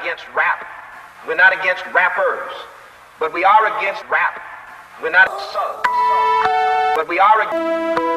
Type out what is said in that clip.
against rap. We're not against rappers. But we are against rap. We're not sub. But we are against